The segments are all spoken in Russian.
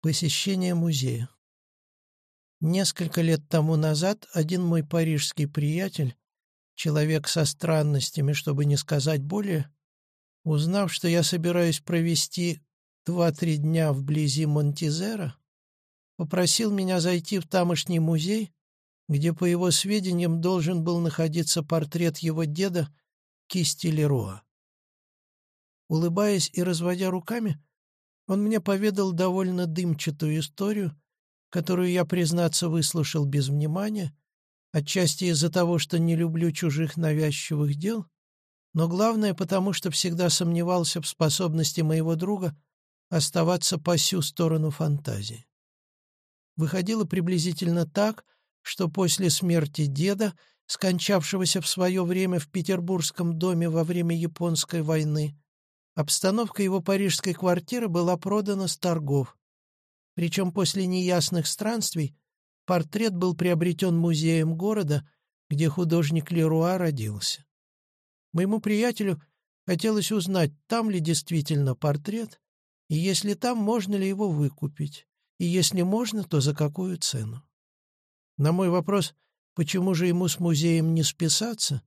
Посещение музея. Несколько лет тому назад один мой парижский приятель, человек со странностями, чтобы не сказать более, узнав, что я собираюсь провести два-три дня вблизи Монтизера, попросил меня зайти в тамошний музей, где, по его сведениям, должен был находиться портрет его деда кисти Леруа. Улыбаясь и разводя руками, он мне поведал довольно дымчатую историю, которую я, признаться, выслушал без внимания, отчасти из-за того, что не люблю чужих навязчивых дел, но главное потому, что всегда сомневался в способности моего друга оставаться по сю сторону фантазии. Выходило приблизительно так, что после смерти деда, скончавшегося в свое время в петербургском доме во время Японской войны, Обстановка его парижской квартиры была продана с торгов. Причем после неясных странствий портрет был приобретен музеем города, где художник Леруа родился. Моему приятелю хотелось узнать, там ли действительно портрет, и если там, можно ли его выкупить, и если можно, то за какую цену. На мой вопрос, почему же ему с музеем не списаться,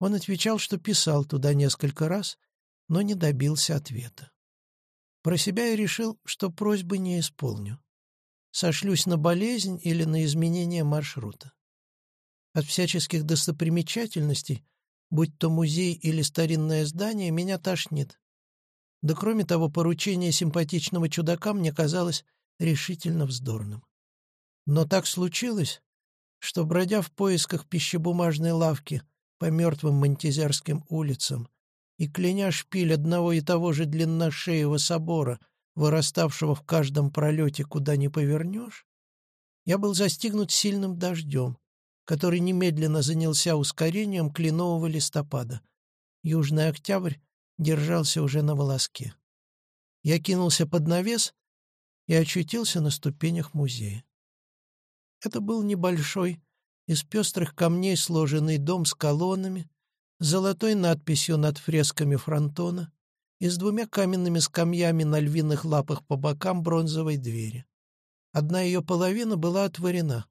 он отвечал, что писал туда несколько раз, но не добился ответа. Про себя я решил, что просьбы не исполню. Сошлюсь на болезнь или на изменение маршрута. От всяческих достопримечательностей, будь то музей или старинное здание, меня тошнит. Да кроме того, поручение симпатичного чудака мне казалось решительно вздорным. Но так случилось, что, бродя в поисках пищебумажной лавки по мертвым Монтизерским улицам и кляня шпиль одного и того же длинношеего собора, выраставшего в каждом пролете, куда ни повернешь, я был застигнут сильным дождем, который немедленно занялся ускорением кленового листопада. Южный октябрь держался уже на волоске. Я кинулся под навес и очутился на ступенях музея. Это был небольшой, из пестрых камней сложенный дом с колоннами, золотой надписью над фресками фронтона и с двумя каменными скамьями на львиных лапах по бокам бронзовой двери. Одна ее половина была отворена,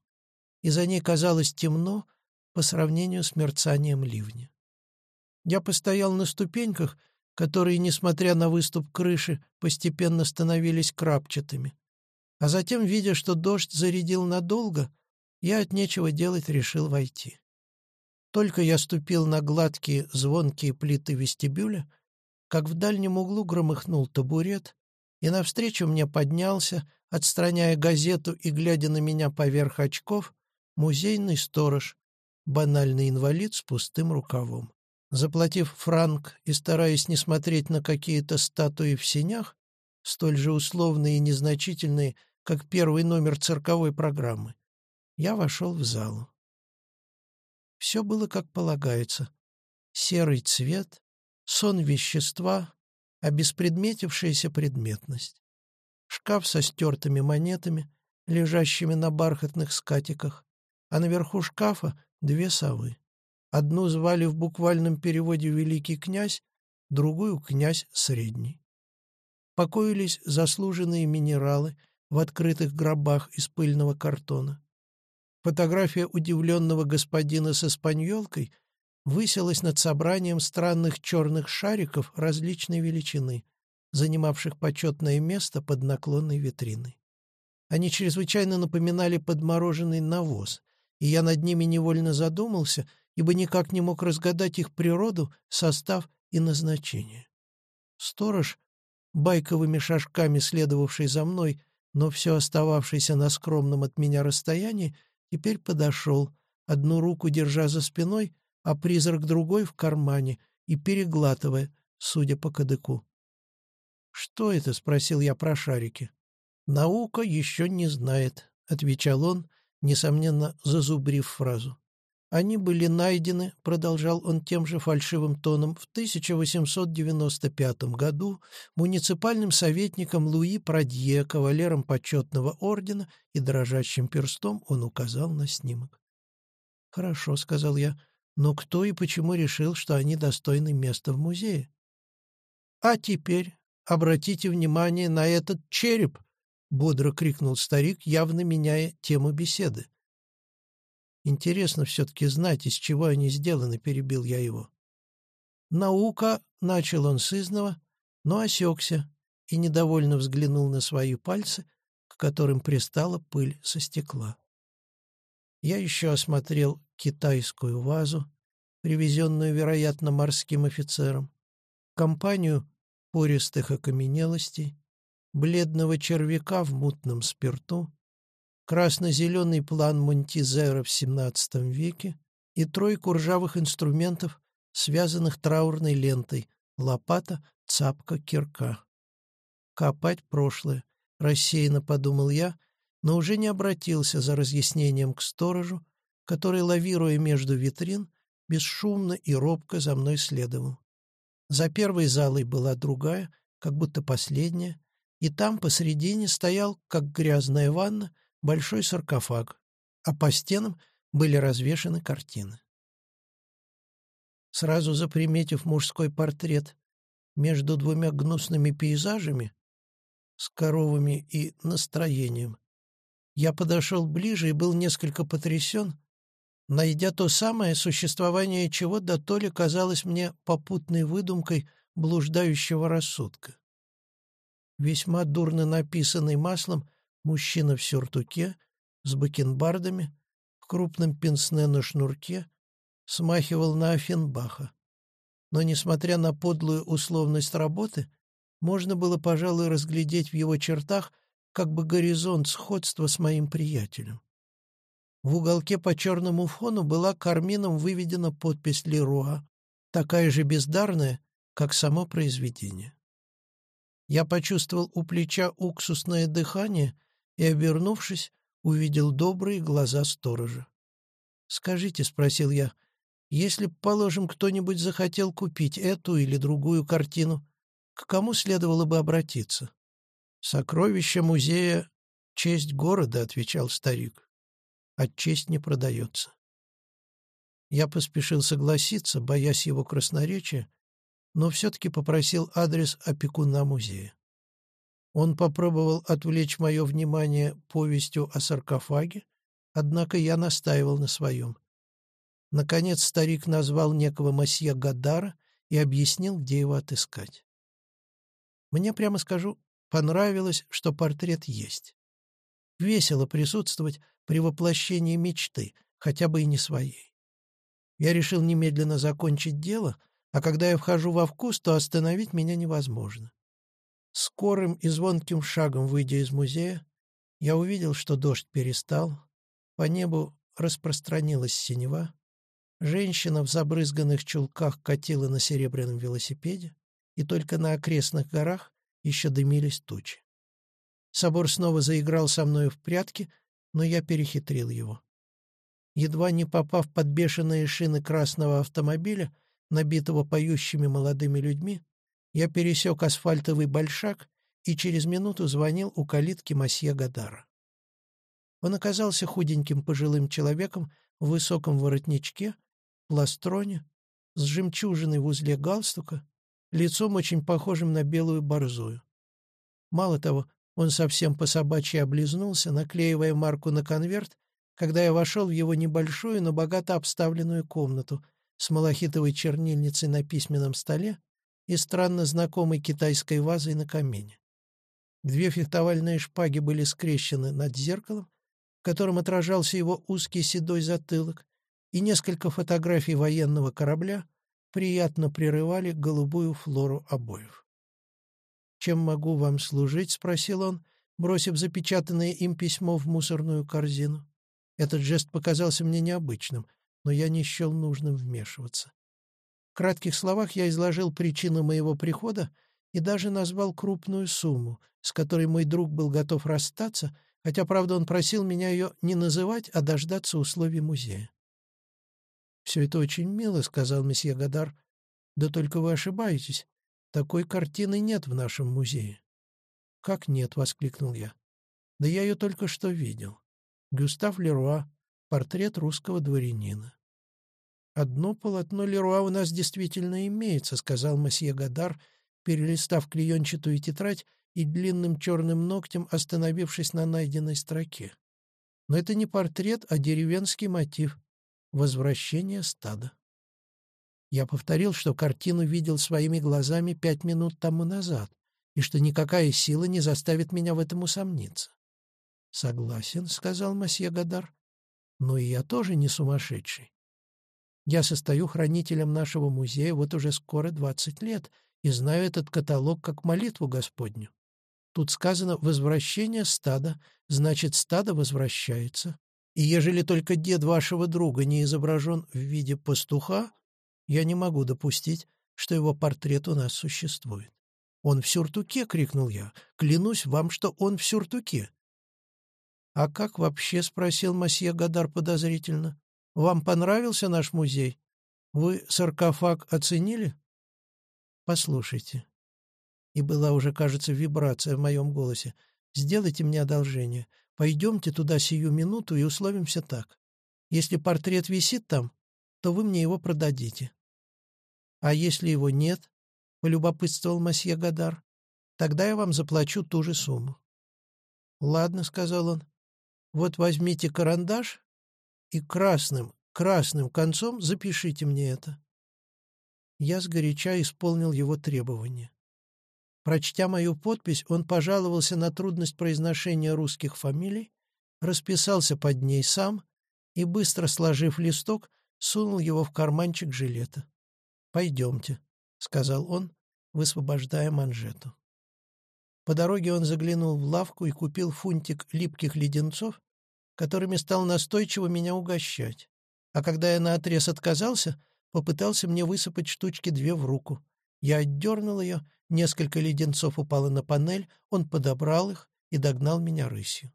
и за ней казалось темно по сравнению с мерцанием ливня. Я постоял на ступеньках, которые, несмотря на выступ крыши, постепенно становились крапчатыми. А затем, видя, что дождь зарядил надолго, я от нечего делать решил войти. Только я ступил на гладкие, звонкие плиты вестибюля, как в дальнем углу громыхнул табурет, и навстречу мне поднялся, отстраняя газету и глядя на меня поверх очков, музейный сторож, банальный инвалид с пустым рукавом. Заплатив франк и стараясь не смотреть на какие-то статуи в синях, столь же условные и незначительные, как первый номер цирковой программы, я вошел в залу. Все было как полагается. Серый цвет, сон вещества, обеспредметившаяся предметность. Шкаф со стертыми монетами, лежащими на бархатных скатиках, а наверху шкафа две совы. Одну звали в буквальном переводе «Великий князь», другую «Князь Средний». Покоились заслуженные минералы в открытых гробах из пыльного картона. Фотография удивленного господина с испаньолкой высилась над собранием странных черных шариков различной величины, занимавших почетное место под наклонной витриной. Они чрезвычайно напоминали подмороженный навоз, и я над ними невольно задумался, ибо никак не мог разгадать их природу, состав и назначение. Сторож, байковыми шажками следовавший за мной, но все остававшийся на скромном от меня расстоянии, теперь подошел, одну руку держа за спиной, а призрак другой в кармане и переглатывая, судя по кадыку. «Что это?» — спросил я про шарики. «Наука еще не знает», — отвечал он, несомненно, зазубрив фразу. Они были найдены, продолжал он тем же фальшивым тоном, в 1895 году муниципальным советником Луи Прадье, кавалером почетного ордена, и дрожащим перстом он указал на снимок. «Хорошо», — сказал я, — «но кто и почему решил, что они достойны места в музее?» «А теперь обратите внимание на этот череп», — бодро крикнул старик, явно меняя тему беседы. «Интересно все-таки знать, из чего они сделаны», — перебил я его. «Наука», — начал он сызново, но осекся и недовольно взглянул на свои пальцы, к которым пристала пыль со стекла. Я еще осмотрел китайскую вазу, привезенную, вероятно, морским офицером, компанию пористых окаменелостей, бледного червяка в мутном спирту, красно-зеленый план Монтизера в XVII веке и тройку ржавых инструментов, связанных траурной лентой, лопата, цапка, кирка. Копать прошлое, рассеянно подумал я, но уже не обратился за разъяснением к сторожу, который, лавируя между витрин, бесшумно и робко за мной следовал. За первой залой была другая, как будто последняя, и там посредине стоял, как грязная ванна, большой саркофаг, а по стенам были развешаны картины. Сразу заприметив мужской портрет между двумя гнусными пейзажами с коровами и настроением, я подошел ближе и был несколько потрясен, найдя то самое существование чего до то ли казалось мне попутной выдумкой блуждающего рассудка. Весьма дурно написанный маслом мужчина в сюртуке, с бакенбардами, в крупном пенсне на шнурке, смахивал на Афенбаха. Но, несмотря на подлую условность работы, можно было, пожалуй, разглядеть в его чертах как бы горизонт сходства с моим приятелем. В уголке по черному фону была кармином выведена подпись Леруа, такая же бездарная, как само произведение. Я почувствовал у плеча уксусное дыхание и, обернувшись, увидел добрые глаза сторожа. «Скажите», — спросил я, — «если, положим, кто-нибудь захотел купить эту или другую картину, к кому следовало бы обратиться?» «Сокровища музея — честь города», — отвечал старик а честь не продается. Я поспешил согласиться, боясь его красноречия, но все-таки попросил адрес опекуна музея. Он попробовал отвлечь мое внимание повестью о саркофаге, однако я настаивал на своем. Наконец старик назвал некого масье Гадара и объяснил, где его отыскать. Мне, прямо скажу, понравилось, что портрет есть. Весело присутствовать при воплощении мечты, хотя бы и не своей. Я решил немедленно закончить дело, а когда я вхожу во вкус, то остановить меня невозможно. Скорым и звонким шагом, выйдя из музея, я увидел, что дождь перестал, по небу распространилась синева, женщина в забрызганных чулках катила на серебряном велосипеде, и только на окрестных горах еще дымились тучи. Собор снова заиграл со мной в прятки, но я перехитрил его. Едва не попав под бешеные шины красного автомобиля, набитого поющими молодыми людьми, я пересек асфальтовый большак и через минуту звонил у калитки масье Гадара. Он оказался худеньким пожилым человеком в высоком воротничке, пластроне, с жемчужиной в узле галстука, лицом очень похожим на белую борзую. Мало того, он совсем по-собачьи облизнулся, наклеивая марку на конверт, когда я вошел в его небольшую, но богато обставленную комнату с малахитовой чернильницей на письменном столе и странно знакомой китайской вазой на камине. Две фехтовальные шпаги были скрещены над зеркалом, в котором отражался его узкий седой затылок, и несколько фотографий военного корабля приятно прерывали голубую флору обоев. «Чем могу вам служить?» — спросил он, бросив запечатанное им письмо в мусорную корзину. Этот жест показался мне необычным, но я не счел нужным вмешиваться. Кратких словах я изложил причину моего прихода и даже назвал крупную сумму, с которой мой друг был готов расстаться, хотя, правда, он просил меня ее не называть, а дождаться условий музея. «Все это очень мило», — сказал месье Гадар. «Да только вы ошибаетесь. Такой картины нет в нашем музее. «Как нет?» — воскликнул я. «Да я ее только что видел. Гюстав Леруа, портрет русского дворянина». «Одно полотно Леруа у нас действительно имеется», — сказал месье Гадар, перелистав клеенчатую тетрадь и длинным черным ногтем остановившись на найденной строке. Но это не портрет, а деревенский мотив — возвращение стада. Я повторил, что картину видел своими глазами пять минут тому назад, и что никакая сила не заставит меня в этом усомниться. «Согласен», — сказал масье Гадар. «Но и я тоже не сумасшедший. Я состою хранителем нашего музея вот уже скоро двадцать лет и знаю этот каталог как молитву Господню. Тут сказано «возвращение стада», значит, стадо возвращается. И ежели только дед вашего друга не изображен в виде пастуха, я не могу допустить, что его портрет у нас существует. «Он в сюртуке!» — крикнул я. «Клянусь вам, что он в сюртуке!» «А как вообще?» — спросил масье Гадар подозрительно. «Вам понравился наш музей? Вы саркофаг оценили?» «Послушайте, и была уже, кажется, вибрация в моем голосе. «Сделайте мне одолжение. Пойдемте туда сию минуту и условимся так. Если портрет висит там, то вы мне его продадите. А если его нет, — полюбопытствовал масье Гадар, — тогда я вам заплачу ту же сумму. «Ладно», — сказал он, — «вот возьмите карандаш и красным, красным концом запишите мне это». Я сгоряча исполнил его требования. Прочтя мою подпись, он пожаловался на трудность произношения русских фамилий, расписался под ней сам и, быстро сложив листок, сунул его в карманчик жилета. «Пойдемте», — сказал он, высвобождая манжету. По дороге он заглянул в лавку и купил фунтик липких леденцов, которыми стал настойчиво меня угощать. А когда я наотрез отказался, попытался мне высыпать штучки две в руку. Я отдернул ее Несколько леденцов упало на панель, он подобрал их и догнал меня рысью.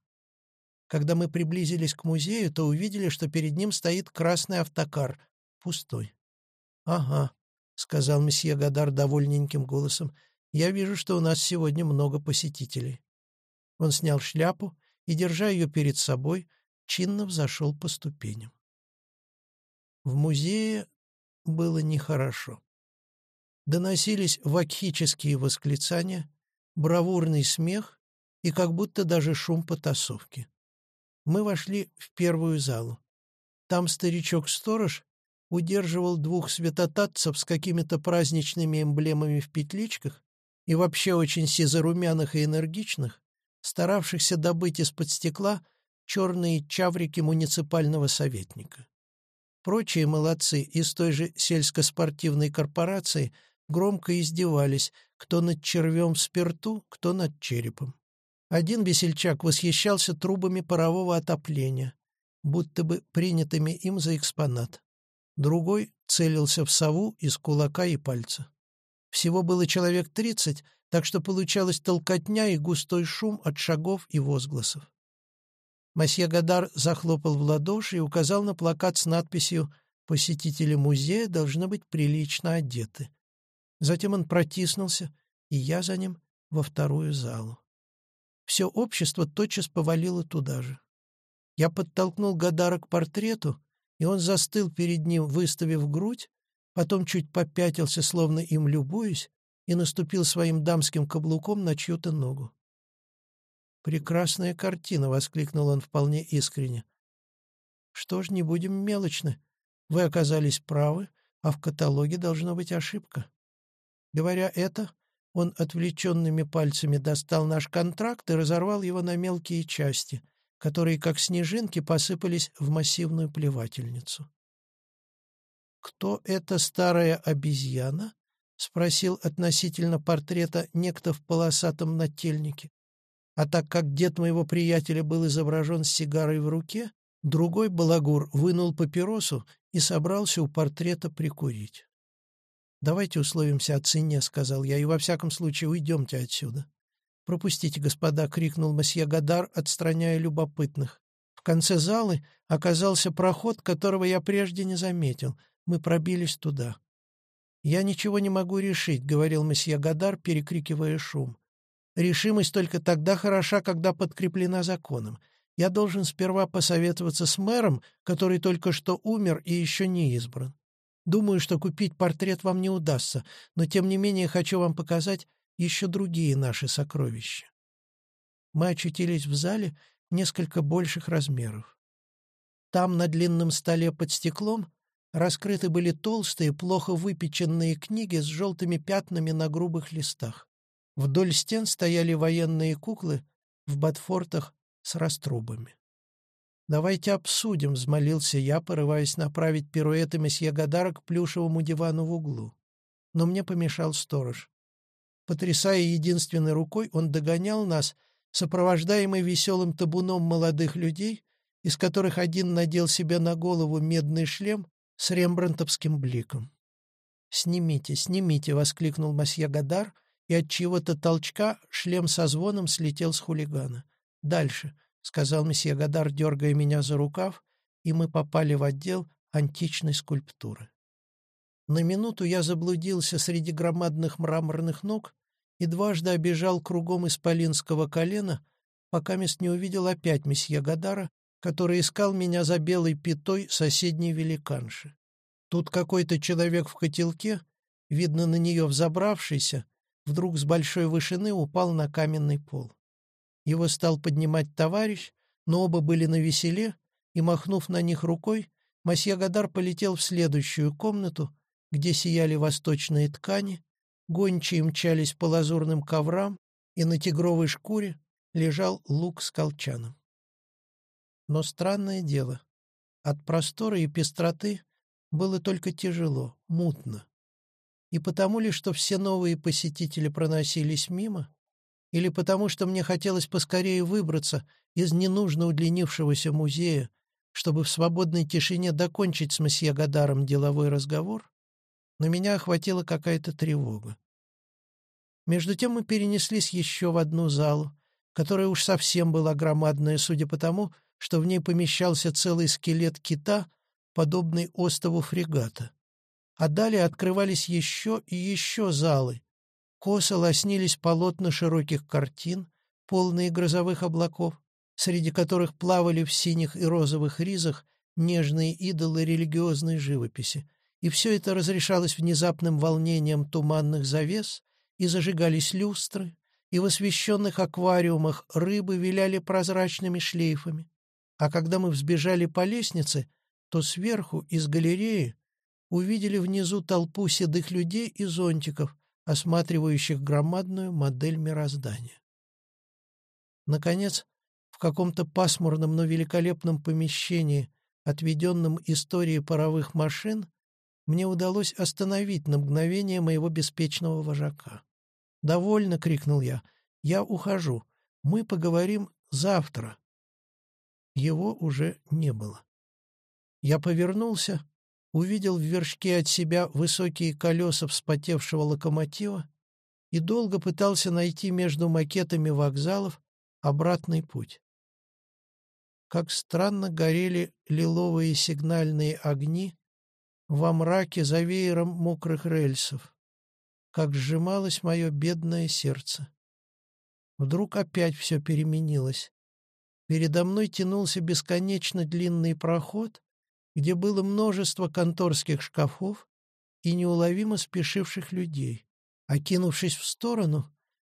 Когда мы приблизились к музею, то увидели, что перед ним стоит красный автокар, пустой. «Ага», — сказал месье Гадар довольненьким голосом, — «я вижу, что у нас сегодня много посетителей». Он снял шляпу и, держа ее перед собой, чинно взошел по ступеням. В музее было нехорошо. Доносились вакхические восклицания, бравурный смех и как будто даже шум потасовки. Мы вошли в первую залу. Там старичок-сторож удерживал двух светотатцев с какими-то праздничными эмблемами в петличках и вообще очень сизорумяных и энергичных, старавшихся добыть из-под стекла черные чаврики муниципального советника. Прочие молодцы из той же сельскоспортивной корпорации – громко издевались, кто над червем в спирту, кто над черепом. Один весельчак восхищался трубами парового отопления, будто бы принятыми им за экспонат. Другой целился в сову из кулака и пальца. Всего было человек тридцать, так что получалась толкотня и густой шум от шагов и возгласов. Масье Гадар захлопал в ладоши и указал на плакат с надписью «Посетители музея должны быть прилично одеты». Затем он протиснулся, и я за ним во вторую залу. Все общество тотчас повалило туда же. Я подтолкнул Гадара к портрету, и он застыл перед ним, выставив грудь, потом чуть попятился, словно им любуясь, и наступил своим дамским каблуком на чью-то ногу. «Прекрасная картина!» — воскликнул он вполне искренне. «Что ж, не будем мелочны. Вы оказались правы, а в каталоге должна быть ошибка. Говоря это, он отвлеченными пальцами достал наш контракт и разорвал его на мелкие части, которые, как снежинки, посыпались в массивную плевательницу. «Кто эта старая обезьяна?» — спросил относительно портрета некто в полосатом нательнике. А так как дед моего приятеля был изображен с сигарой в руке, другой балагур вынул папиросу и собрался у портрета прикурить. «Давайте условимся о цене», — сказал я, — «и во всяком случае уйдемте отсюда». «Пропустите, господа», — крикнул месье Гадар, отстраняя любопытных. В конце залы оказался проход, которого я прежде не заметил. Мы пробились туда. «Я ничего не могу решить», — говорил месье Гадар, перекрикивая шум. «Решимость только тогда хороша, когда подкреплена законом. Я должен сперва посоветоваться с мэром, который только что умер и еще не избран. Думаю, что купить портрет вам не удастся, но тем не менее хочу вам показать еще другие наши сокровища. Мы очутились в зале несколько больших размеров. Там, на длинном столе под стеклом, раскрыты были толстые, плохо выпеченные книги с желтыми пятнами на грубых листах. Вдоль стен стояли военные куклы в ботфортах с раструбами. «Давайте обсудим», — взмолился я, порываясь направить пируэты месье Гадара к плюшевому дивану в углу. Но мне помешал сторож. Потрясая единственной рукой, он догонял нас, сопровождаемый веселым табуном молодых людей, из которых один надел себе на голову медный шлем с рембрандтовским бликом. «Снимите, снимите!» — воскликнул масье Гадар, и от чего-то толчка шлем со звоном слетел с хулигана. «Дальше», — сказал месье Гадар, дергая меня за рукав, и мы попали в отдел античной скульптуры. На минуту я заблудился среди громадных мраморных ног и дважды обежал кругом исполинского колена, пока мест не увидел опять месье Гадара, который искал меня за белой пятой соседней великанши. Тут какой-то человек в котелке, видно на нее взобравшийся, вдруг с большой вышины упал на каменный пол. Его стал поднимать товарищ, но оба были на веселе, и, махнув на них рукой, Масье Гадар полетел в следующую комнату, где сияли восточные ткани, гончие мчались по лазурным коврам, и на тигровой шкуре лежал лук с колчаном. Но странное дело, от простора и пестроты было только тяжело, мутно. И потому ли, что все новые посетители проносились мимо, или потому что мне хотелось поскорее выбраться из ненужно удлинившегося музея, чтобы в свободной тишине докончить с месье Гадаром деловой разговор, но меня охватила какая-то тревога. Между тем мы перенеслись еще в одну залу, которая уж совсем была громадная, судя по тому, что в ней помещался целый скелет кита, подобный остову фрегата. А далее открывались еще и еще залы. Косо лоснились полотна широких картин, полные грозовых облаков, среди которых плавали в синих и розовых ризах нежные идолы религиозной живописи. И все это разрешалось внезапным волнением туманных завес, и зажигались люстры, и в освещенных аквариумах рыбы виляли прозрачными шлейфами. А когда мы взбежали по лестнице, то сверху, из галереи, увидели внизу толпу седых людей и зонтиков, осматривающих громадную модель мироздания. Наконец, в каком-то пасмурном, но великолепном помещении, отведенном историей паровых машин, мне удалось остановить на мгновение моего беспечного вожака. «Довольно!» — крикнул я. «Я ухожу. Мы поговорим завтра его уже не было. Я повернулся, увидел в вершке от себя высокие колеса вспотевшего локомотива и долго пытался найти между макетами вокзалов обратный путь. Как странно горели лиловые сигнальные огни во мраке за веером мокрых рельсов. Как сжималось мое бедное сердце. Вдруг опять все переменилось. Передо мной тянулся бесконечно длинный проход, где было множество конторских шкафов и неуловимо спешивших людей. Окинувшись в сторону,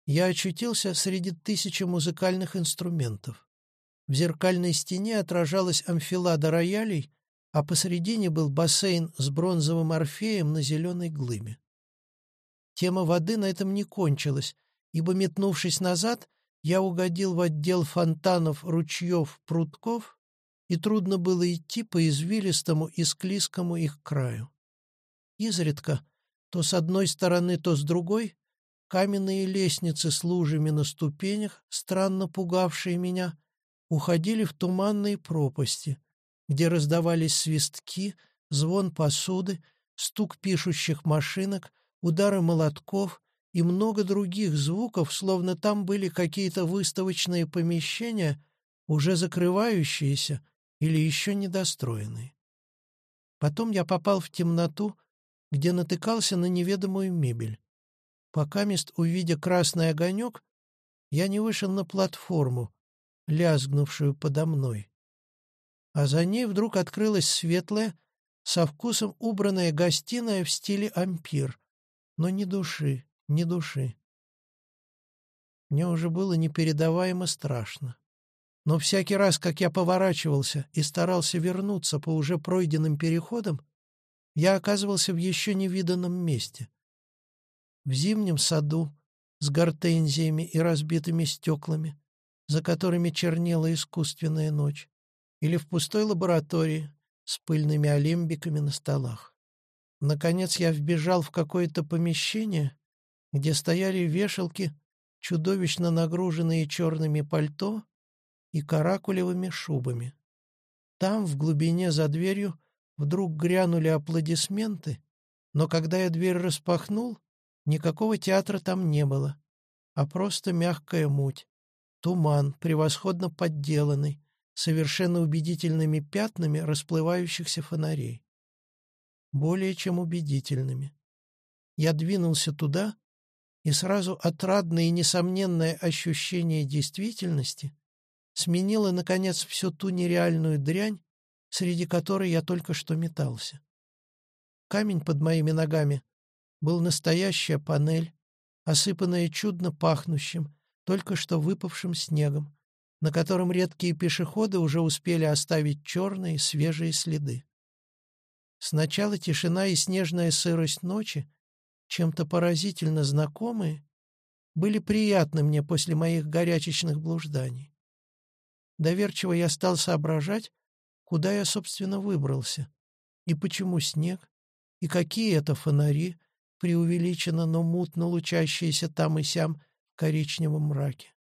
я очутился среди тысячи музыкальных инструментов. В зеркальной стене отражалась амфилада роялей, а посредине был бассейн с бронзовым орфеем на зеленой глыбе. Тема воды на этом не кончилась, ибо, метнувшись назад, я угодил в отдел фонтанов, ручьев, прутков, и трудно было идти по извилистому и склизкому их краю. Изредка, то с одной стороны, то с другой, каменные лестницы с лужами на ступенях, странно пугавшие меня, уходили в туманные пропасти, где раздавались свистки, звон посуды, стук пишущих машинок, удары молотков, и много других звуков, словно там были какие-то выставочные помещения, уже закрывающиеся или еще недостроенные. Потом я попал в темноту, где натыкался на неведомую мебель. Пока мест, увидя красный огонек, я не вышел на платформу, лязгнувшую подо мной. А за ней вдруг открылась светлая, со вкусом убранная гостиная в стиле ампир, но ни души, ни души. Мне уже было непередаваемо страшно. Но всякий раз, как я поворачивался и старался вернуться по уже пройденным переходам, я оказывался в еще невиданном месте. В зимнем саду с гортензиями и разбитыми стеклами, за которыми чернела искусственная ночь, или в пустой лаборатории с пыльными алембиками на столах. Наконец я вбежал в какое-то помещение, где стояли вешалки, чудовищно нагруженные черными пальто и каракулевыми шубами. Там, в глубине за дверью, вдруг грянули аплодисменты, но когда я дверь распахнул, никакого театра там не было, а просто мягкая муть, туман, превосходно подделанный, совершенно убедительными пятнами расплывающихся фонарей. Более чем убедительными. Я двинулся туда, и сразу отрадное и несомненное ощущение действительности сменило, наконец, всю ту нереальную дрянь, среди которой я только что метался. Камень под моими ногами был настоящая панель, осыпанная чудно пахнущим, только что выпавшим снегом, на котором редкие пешеходы уже успели оставить черные свежие следы. Сначала тишина и снежная сырость ночи, чем-то поразительно знакомые, были приятны мне после моих горячечных блужданий. Доверчиво я стал соображать, куда я, собственно, выбрался, и почему снег, и какие это фонари, преувеличенно, но мутно лучащиеся там и сям в коричневом мраке.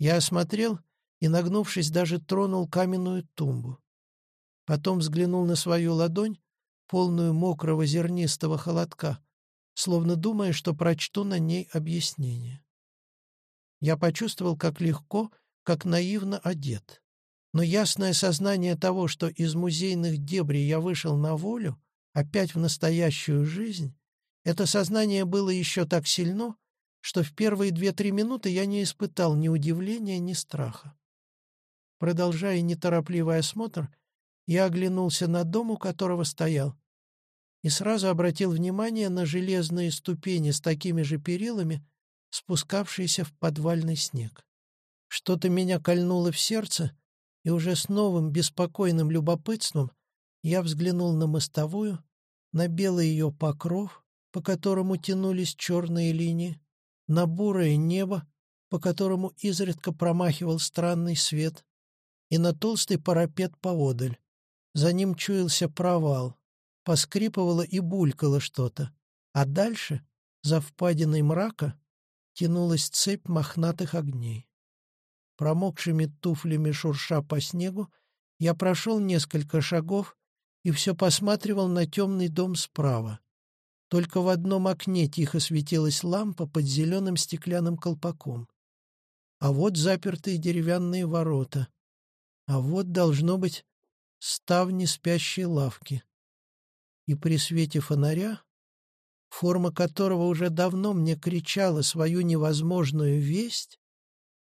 Я осмотрел и, нагнувшись, даже тронул каменную тумбу. Потом взглянул на свою ладонь, полную мокрого зернистого холодка, словно думая, что прочту на ней объяснение. Я почувствовал, как легко, как наивно одет но ясное сознание того, что из музейных дебрей я вышел на волю, опять в настоящую жизнь, это сознание было еще так сильно, что в первые две-три минуты я не испытал ни удивления, ни страха. Продолжая неторопливый осмотр, я оглянулся на дом, у которого стоял, и сразу обратил внимание на железные ступени с такими же перилами, спускавшиеся в подвальный снег. Что-то меня кольнуло в сердце, и уже с новым беспокойным любопытством я взглянул на мостовую, на белый ее покров, по которому тянулись черные линии, на бурое небо, по которому изредка промахивал странный свет, и на толстый парапет поодаль. За ним чуялся провал, поскрипывало и булькало что-то, а дальше, за впадиной мрака, тянулась цепь мохнатых огней. Промокшими туфлями шурша по снегу, я прошел несколько шагов и все посматривал на темный дом справа. Только в одном окне тихо светилась лампа под зеленым стеклянным колпаком. А вот запертые деревянные ворота. А вот, должно быть, ставни спящей лавки. И при свете фонаря, форма которого уже давно мне кричала свою невозможную весть,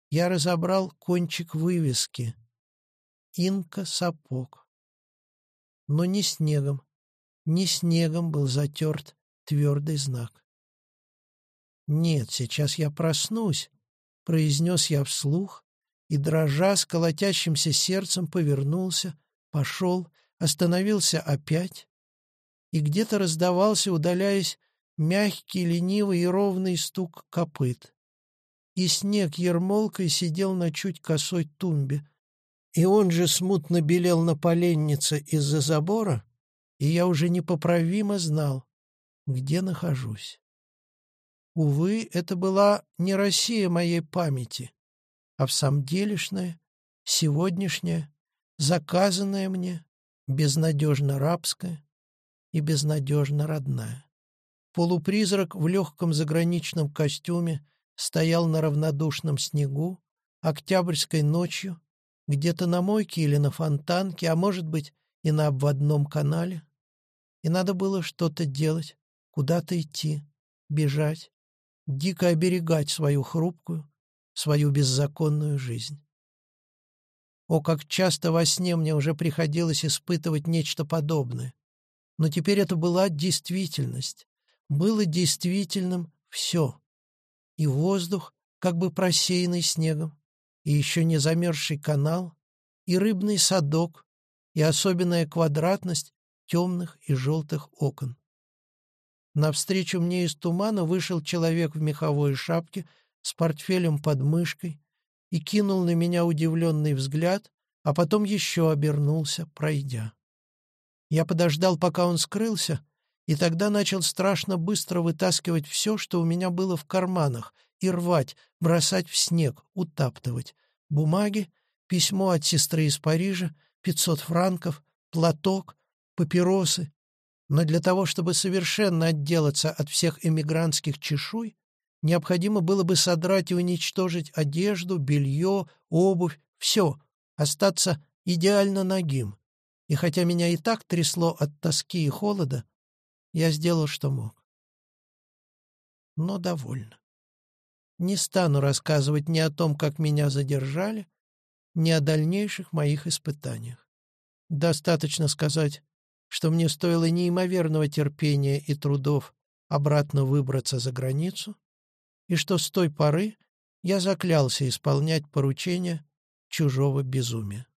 я разобрал кончик вывески. Инка сапог. Но не снегом, не снегом был затерт твердый знак. «Нет, сейчас я проснусь», — произнес я вслух, и, дрожа с колотящимся сердцем, повернулся, пошел, остановился опять, и где-то раздавался, удаляясь, мягкий, ленивый и ровный стук копыт и снег ермолкой сидел на чуть косой тумбе. И он же смутно белел на поленнице из-за забора, и я уже непоправимо знал, где нахожусь. Увы, это была не Россия моей памяти, а в самом делешная, сегодняшняя, заказанная мне, безнадежно рабская и безнадежно родная. Полупризрак в легком заграничном костюме стоял на равнодушном снегу, октябрьской ночью, где-то на мойке или на фонтанке, а может быть и на обводном канале. И надо было что-то делать, куда-то идти, бежать, дико оберегать свою хрупкую, свою беззаконную жизнь. О, как часто во сне мне уже приходилось испытывать нечто подобное. Но теперь это была действительность. Было действительным все и воздух, как бы просеянный снегом, и еще не замерзший канал, и рыбный садок, и особенная квадратность темных и желтых окон. Навстречу мне из тумана вышел человек в меховой шапке с портфелем под мышкой и кинул на меня удивленный взгляд, а потом еще обернулся, пройдя. Я подождал, пока он скрылся, и тогда начал страшно быстро вытаскивать все, что у меня было в карманах, и рвать, бросать в снег, утаптывать. Бумаги, письмо от сестры из Парижа, пятьсот франков, платок, папиросы. Но для того, чтобы совершенно отделаться от всех эмигрантских чешуй, необходимо было бы содрать и уничтожить одежду, белье, обувь, все, остаться идеально нагим. И хотя меня и так трясло от тоски и холода, я сделал, что мог. Но довольно. Не стану рассказывать ни о том, как меня задержали, ни о дальнейших моих испытаниях. Достаточно сказать, что мне стоило неимоверного терпения и трудов обратно выбраться за границу, и что с той поры я заклялся исполнять поручения чужого безумия.